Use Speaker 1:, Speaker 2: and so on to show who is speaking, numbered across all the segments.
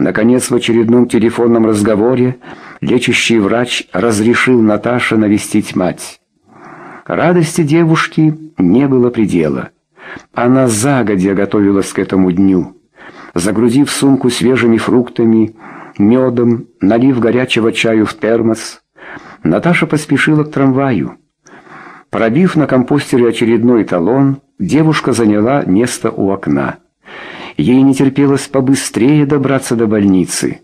Speaker 1: Наконец, в очередном телефонном разговоре лечащий врач разрешил Наташе навестить мать. Радости девушки не было предела. Она загодя готовилась к этому дню. Загрузив сумку свежими фруктами, медом, налив горячего чаю в термос, Наташа поспешила к трамваю. Пробив на компостере очередной талон, девушка заняла место у окна. Ей не терпелось побыстрее добраться до больницы.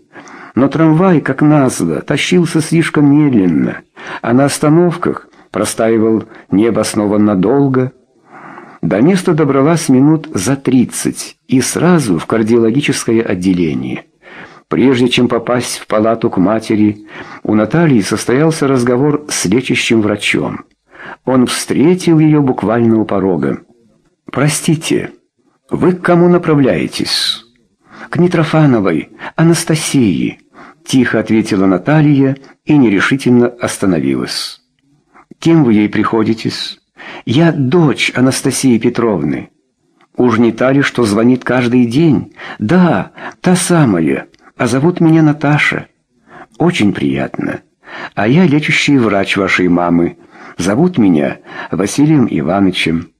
Speaker 1: Но трамвай, как назло, тащился слишком медленно, а на остановках простаивал необоснованно долго. До места добралась минут за тридцать и сразу в кардиологическое отделение. Прежде чем попасть в палату к матери, у Натальи состоялся разговор с лечащим врачом. Он встретил ее буквально у порога. «Простите, вы к кому направляетесь?» «К Митрофановой, Анастасии», — тихо ответила Наталья и нерешительно остановилась. «Кем вы ей приходитесь?» «Я дочь Анастасии Петровны». «Уж не та ли, что звонит каждый день?» «Да, та самая а зовут меня Наташа. Очень приятно. А я лечащий врач вашей мамы. Зовут меня Василием Ивановичем.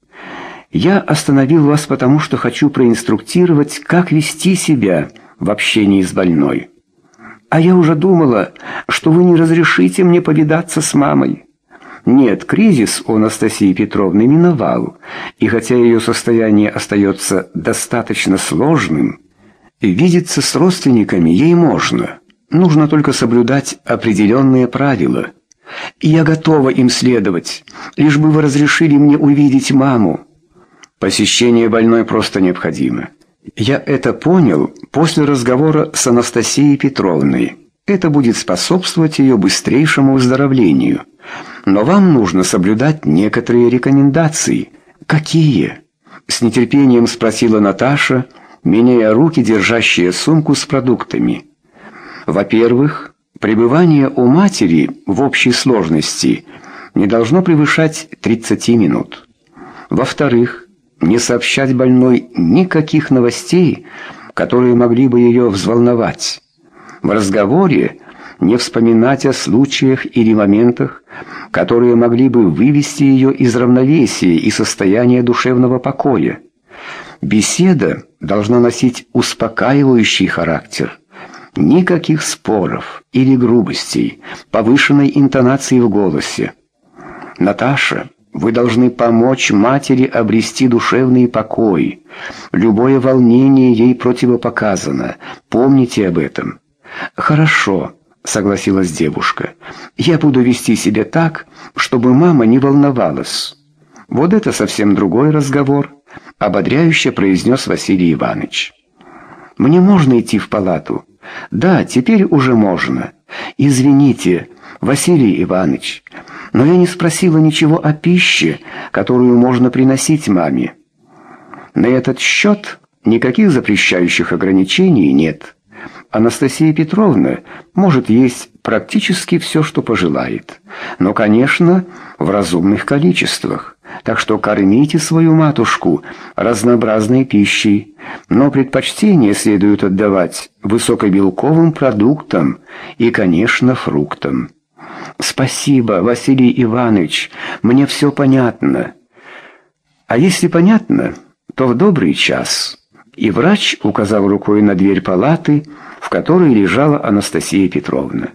Speaker 1: Я остановил вас потому, что хочу проинструктировать, как вести себя в общении с больной. А я уже думала, что вы не разрешите мне повидаться с мамой. Нет, кризис у Анастасии Петровны миновал, и хотя ее состояние остается достаточно сложным, Видеться с родственниками ей можно. Нужно только соблюдать определенные правила. И я готова им следовать, лишь бы вы разрешили мне увидеть маму. Посещение больной просто необходимо. Я это понял после разговора с Анастасией Петровной. Это будет способствовать ее быстрейшему выздоровлению. Но вам нужно соблюдать некоторые рекомендации. Какие? С нетерпением спросила Наташа, меняя руки, держащие сумку с продуктами. Во-первых, пребывание у матери в общей сложности не должно превышать 30 минут. Во-вторых, не сообщать больной никаких новостей, которые могли бы ее взволновать. В разговоре не вспоминать о случаях или моментах, которые могли бы вывести ее из равновесия и состояния душевного покоя. Беседа должна носить успокаивающий характер. Никаких споров или грубостей, повышенной интонации в голосе. Наташа, вы должны помочь матери обрести душевный покой. Любое волнение ей противопоказано. Помните об этом. Хорошо, согласилась девушка. Я буду вести себя так, чтобы мама не волновалась. Вот это совсем другой разговор ободряюще произнес Василий Иванович. Мне можно идти в палату? Да, теперь уже можно. Извините, Василий Иванович, но я не спросила ничего о пище, которую можно приносить маме. На этот счет никаких запрещающих ограничений нет. Анастасия Петровна может есть практически все, что пожелает, но, конечно, в разумных количествах. Так что кормите свою матушку разнообразной пищей, но предпочтение следует отдавать высокобелковым продуктам и, конечно, фруктам. Спасибо, Василий Иванович, мне все понятно. А если понятно, то в добрый час. И врач указал рукой на дверь палаты, в которой лежала Анастасия Петровна.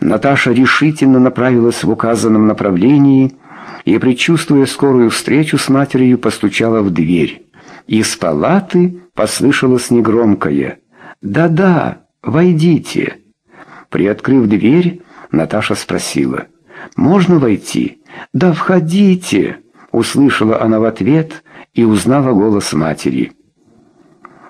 Speaker 1: Наташа решительно направилась в указанном направлении и, предчувствуя скорую встречу с матерью, постучала в дверь. Из палаты послышалось негромкое «Да-да, войдите». Приоткрыв дверь, Наташа спросила «Можно войти?» «Да входите!» Услышала она в ответ и узнала голос матери.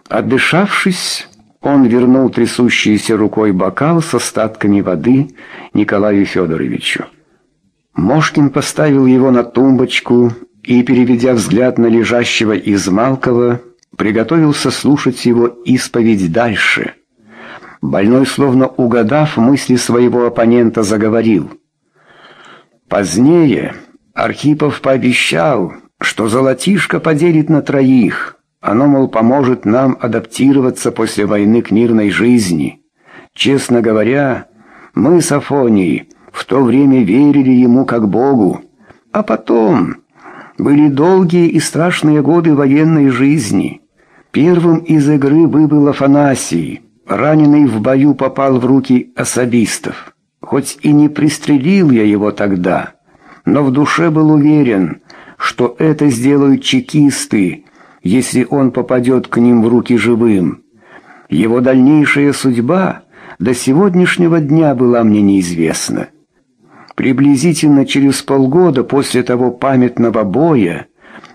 Speaker 1: Отдышавшись, он вернул трясущейся рукой бокал с остатками воды Николаю Федоровичу. Мошкин поставил его на тумбочку и, переведя взгляд на лежащего Измалкова, приготовился слушать его исповедь дальше. Больной, словно угадав мысли своего оппонента, заговорил. Позднее Архипов пообещал, что золотишко поделит на троих, Оно, мол, поможет нам адаптироваться после войны к мирной жизни. Честно говоря, мы с Афонией в то время верили ему как Богу. А потом были долгие и страшные годы военной жизни. Первым из игры выбыл Афанасий. Раненый в бою попал в руки особистов. Хоть и не пристрелил я его тогда, но в душе был уверен, что это сделают чекисты, если он попадет к ним в руки живым. Его дальнейшая судьба до сегодняшнего дня была мне неизвестна. Приблизительно через полгода после того памятного боя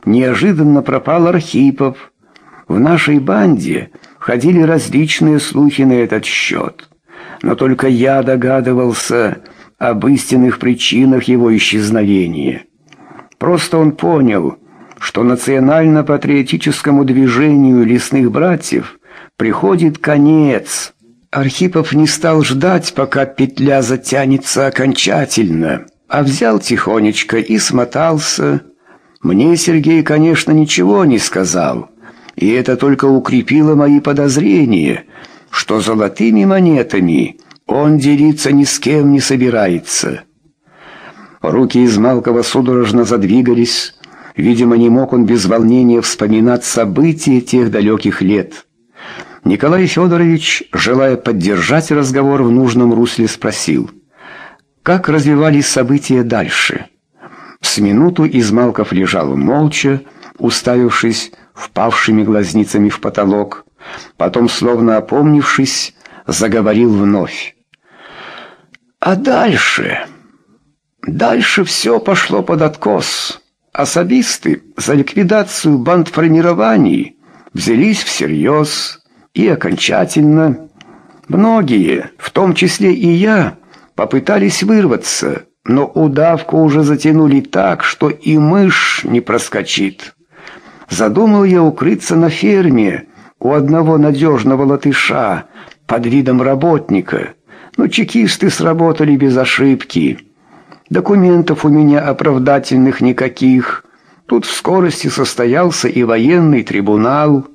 Speaker 1: неожиданно пропал Архипов. В нашей банде ходили различные слухи на этот счет, но только я догадывался об истинных причинах его исчезновения. Просто он понял, что национально-патриотическому движению лесных братьев приходит конец. Архипов не стал ждать, пока петля затянется окончательно, а взял тихонечко и смотался. Мне Сергей, конечно, ничего не сказал, и это только укрепило мои подозрения, что золотыми монетами он делиться ни с кем не собирается. Руки Измалкова судорожно задвигались, Видимо, не мог он без волнения вспоминать события тех далеких лет. Николай Федорович, желая поддержать разговор в нужном русле, спросил, как развивались события дальше. С минуту Измалков лежал молча, уставившись впавшими глазницами в потолок, потом, словно опомнившись, заговорил вновь. «А дальше? Дальше все пошло под откос». Особисты за ликвидацию бандформирований взялись всерьез и окончательно. Многие, в том числе и я, попытались вырваться, но удавку уже затянули так, что и мышь не проскочит. Задумал я укрыться на ферме у одного надежного латыша под видом работника, но чекисты сработали без ошибки. Документов у меня оправдательных никаких. Тут в скорости состоялся и военный трибунал.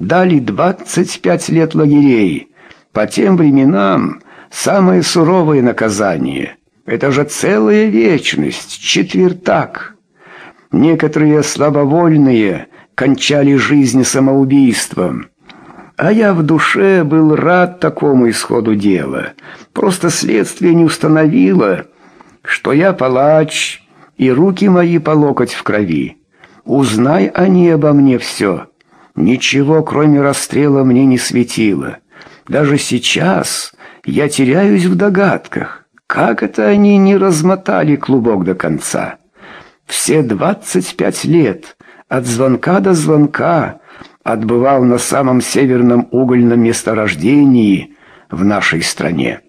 Speaker 1: Дали 25 лет лагерей. По тем временам самое суровое наказание. Это же целая вечность, четвертак. Некоторые слабовольные кончали жизнь самоубийством. А я в душе был рад такому исходу дела. Просто следствие не установило, что я палач, и руки мои по локоть в крови. Узнай они обо мне все. Ничего, кроме расстрела, мне не светило. Даже сейчас я теряюсь в догадках, как это они не размотали клубок до конца. Все двадцать пять лет, от звонка до звонка, отбывал на самом северном угольном месторождении в нашей стране.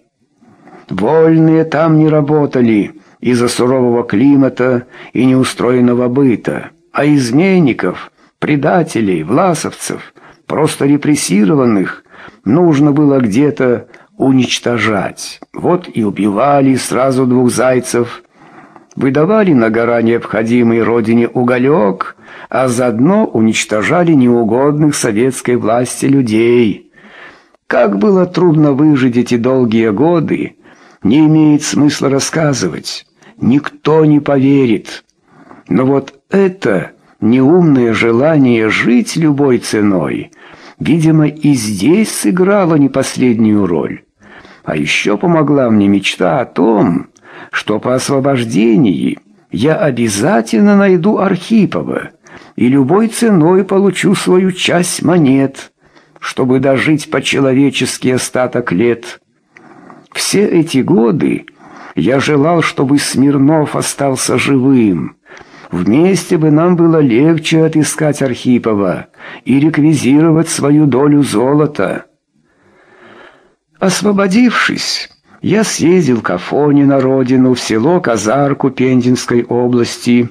Speaker 1: Вольные там не работали из-за сурового климата и неустроенного быта, а изменников, предателей, власовцев, просто репрессированных, нужно было где-то уничтожать. Вот и убивали сразу двух зайцев, выдавали на гора необходимый родине уголек, а заодно уничтожали неугодных советской власти людей. Как было трудно выжить эти долгие годы, не имеет смысла рассказывать. Никто не поверит. Но вот это неумное желание жить любой ценой, видимо, и здесь сыграло не последнюю роль. А еще помогла мне мечта о том, что по освобождении я обязательно найду Архипова и любой ценой получу свою часть монет, чтобы дожить по-человечески остаток лет. Все эти годы я желал, чтобы Смирнов остался живым. Вместе бы нам было легче отыскать Архипова и реквизировать свою долю золота. Освободившись, я съездил к Афоне на родину, в село Казарку Пензенской области.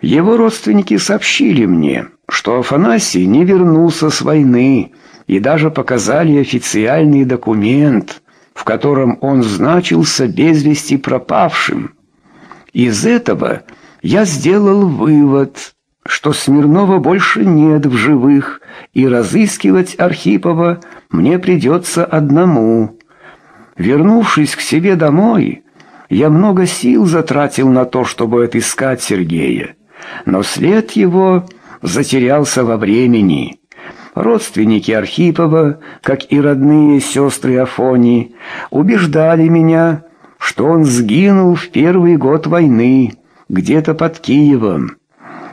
Speaker 1: Его родственники сообщили мне, что Афанасий не вернулся с войны и даже показали официальный документ – в котором он значился без вести пропавшим. Из этого я сделал вывод, что Смирнова больше нет в живых, и разыскивать Архипова мне придется одному. Вернувшись к себе домой, я много сил затратил на то, чтобы отыскать Сергея, но след его затерялся во времени. Родственники Архипова, как и родные сестры Афони, убеждали меня, что он сгинул в первый год войны, где-то под Киевом.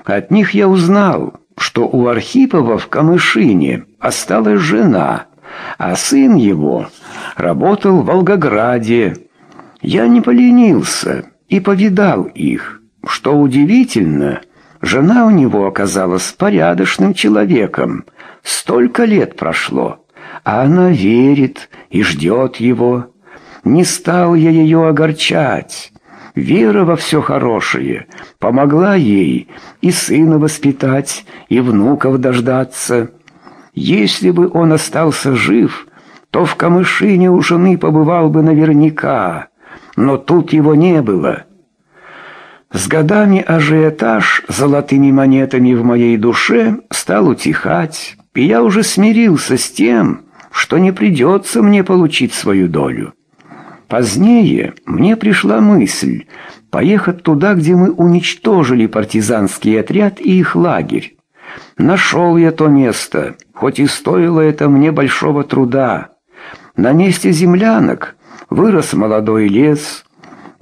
Speaker 1: От них я узнал, что у Архипова в Камышине осталась жена, а сын его работал в Волгограде. Я не поленился и повидал их. Что удивительно, жена у него оказалась порядочным человеком. Столько лет прошло, а она верит и ждет его. Не стал я ее огорчать. Вера во все хорошее помогла ей и сына воспитать, и внуков дождаться. Если бы он остался жив, то в Камышине у жены побывал бы наверняка, но тут его не было. С годами ажиотаж золотыми монетами в моей душе стал утихать, и я уже смирился с тем, что не придется мне получить свою долю. Позднее мне пришла мысль поехать туда, где мы уничтожили партизанский отряд и их лагерь. Нашел я то место, хоть и стоило это мне большого труда. На месте землянок вырос молодой лес,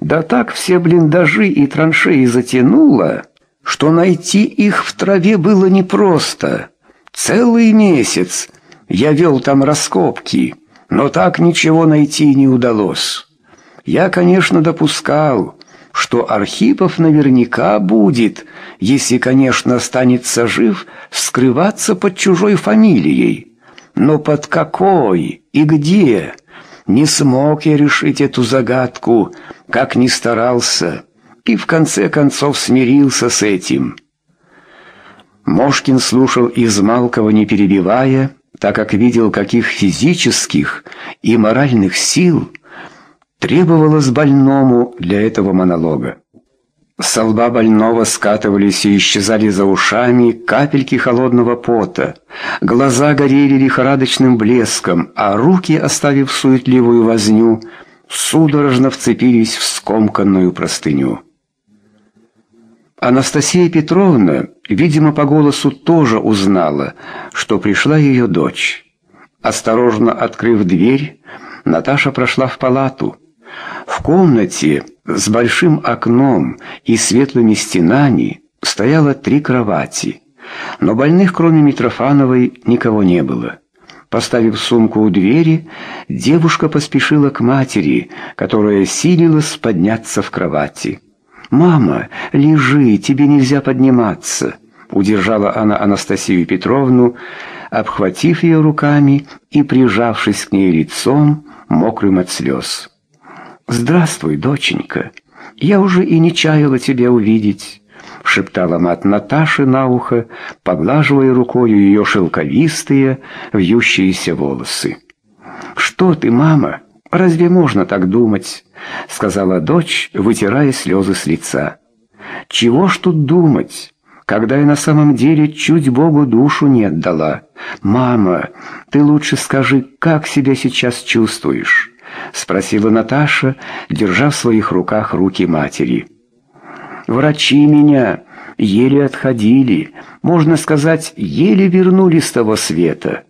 Speaker 1: да так все блиндажи и траншеи затянуло, что найти их в траве было непросто. Целый месяц я вел там раскопки но так ничего найти не удалось. Я, конечно, допускал, что Архипов наверняка будет, если, конечно, останется жив, скрываться под чужой фамилией. Но под какой и где? Не смог я решить эту загадку, как ни старался, и в конце концов смирился с этим. Мошкин слушал Измалкова, не перебивая, так как видел, каких физических и моральных сил требовалось больному для этого монолога. С лба больного скатывались и исчезали за ушами капельки холодного пота, глаза горели лихорадочным блеском, а руки, оставив суетливую возню, судорожно вцепились в скомканную простыню. Анастасия Петровна, видимо, по голосу тоже узнала, что пришла ее дочь. Осторожно открыв дверь, Наташа прошла в палату. В комнате с большим окном и светлыми стенами стояло три кровати, но больных, кроме Митрофановой, никого не было. Поставив сумку у двери, девушка поспешила к матери, которая силилась подняться в кровати. «Мама, лежи, тебе нельзя подниматься», — удержала она Анастасию Петровну, обхватив ее руками и прижавшись к ней лицом, мокрым от слез. «Здравствуй, доченька, я уже и не чаяла тебя увидеть», — шептала мать Наташи на ухо, поглаживая рукою ее шелковистые, вьющиеся волосы. «Что ты, мама?» «Разве можно так думать?» — сказала дочь, вытирая слезы с лица. «Чего ж тут думать, когда я на самом деле чуть Богу душу не отдала? Мама, ты лучше скажи, как себя сейчас чувствуешь?» — спросила Наташа, держа в своих руках руки матери. «Врачи меня еле отходили, можно сказать, еле вернули с того света».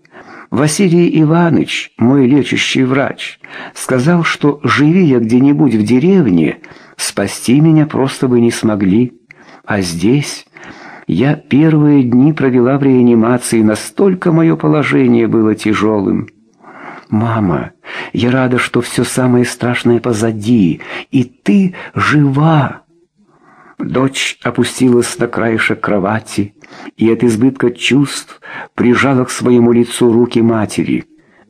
Speaker 1: Василий Иванович, мой лечащий врач, сказал, что живи я где-нибудь в деревне, спасти меня просто бы не смогли. А здесь я первые дни провела в реанимации, настолько мое положение было тяжелым. «Мама, я рада, что все самое страшное позади, и ты жива!» Дочь опустилась на краешек кровати и от избытка чувств прижала к своему лицу руки матери.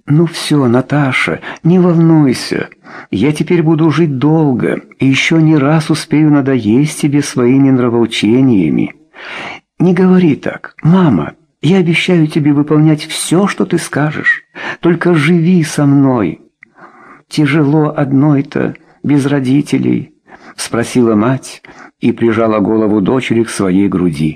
Speaker 1: «Ну все, Наташа, не волнуйся. Я теперь буду жить долго и еще не раз успею надоесть тебе своими нравоучениями. Не говори так, мама. Я обещаю тебе выполнять все, что ты скажешь. Только живи со мной. Тяжело одной-то, без родителей». — спросила мать и прижала голову дочери к своей груди.